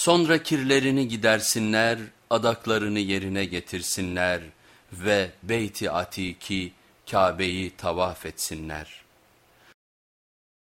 Sonra kirlerini gidersinler, adaklarını yerine getirsinler ve Beyt-i Atik'i, Kabe'yi tavaf etsinler.''